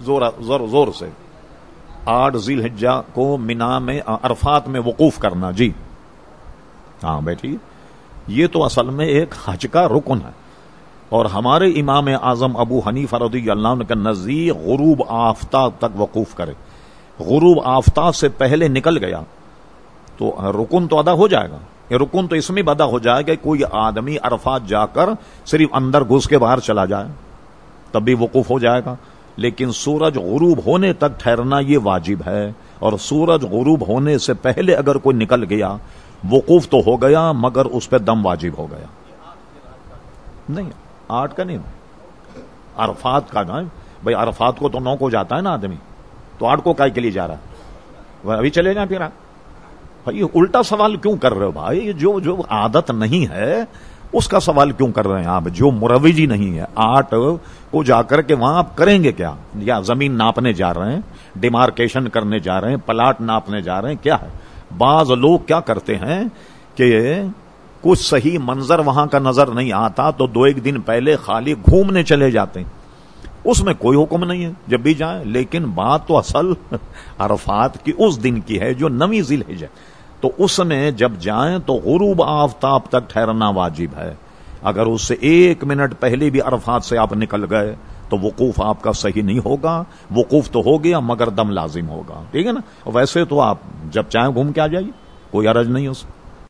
زور زور, زور سے۔ آٹھ ذیل حجا کو مینا میں عرفات میں وقوف کرنا جی۔ ہاں بیٹھی یہ تو اصل میں ایک حج کا رکن ہے۔ اور ہمارے امام اعظم ابو حنیف رضی اللہ عنہ کا نزدیک غروب آفتاب تک وقوف کرے۔ غروب آفتاب سے پہلے نکل گیا۔ تو رکن تو ادا ہو جائے گا۔ یہ رکن تو اس میں بھی ادا ہو جائے گا کوئی آدمی عرفات جا کر صرف اندر گھس کے باہر چلا جائے تب بھی وقوف ہو جائے گا۔ لیکن سورج غروب ہونے تک ٹھہرنا یہ واجب ہے۔ اور سورج غروب ہونے سے پہلے اگر کوئی نکل گیا، وقوف تو ہو گیا، مگر اس پہ دم واجب ہو گیا۔ نہیں، آٹھ کا نہیں۔ عرفات کا نا۔ بھائی، عرفات کو تو نو کو جاتا ہے نا آدمی۔ تو آٹھ کو کائی کے لیے جا رہا ہے؟ ابھی چلے جائیں پھر۔ بھائی الٹا سوال کیوں کر رہے ہو بھائی؟ جو جو عادت نہیں ہے اس کا سوال کیوں کر رہے ہیں آپ؟ جو مروجی نہیں ہے آٹھ کو جا کر کے وہاں آپ کریں گے کیا؟ یا زمین ناپنے جا رہے ہیں، ڈیمارکیشن کرنے جا رہے ہیں، پلاٹ ناپنے جا رہے ہیں، کیا ہے؟ بعض لوگ کیا کرتے ہیں کہ کچھ صحیح منظر وہاں کا نظر نہیں آتا تو دو ایک دن پہلے خالی گھومنے چلے جاتے ہیں۔ اس میں کوئی حکم نہیں ہے، جب بھی جائیں، لیکن بات تو اصل عرفات کی اس دن کی ہے، جو نمی ذیل ہے تو اس میں جب جائیں تو غروب آفتاب تک ٹھہرنا واجب ہے۔ اگر اس سے ایک منٹ پہلے بھی عرفات سے آپ نکل گئے تو وقوف آپ کا صحیح نہیں ہوگا۔ وقوف تو ہو گیا مگر دم لازم ہوگا۔ ٹھیک ہے نا؟ ویسے تو آپ جب چاہیں گھوم کے آ جائیے، کوئی عرض نہیں اس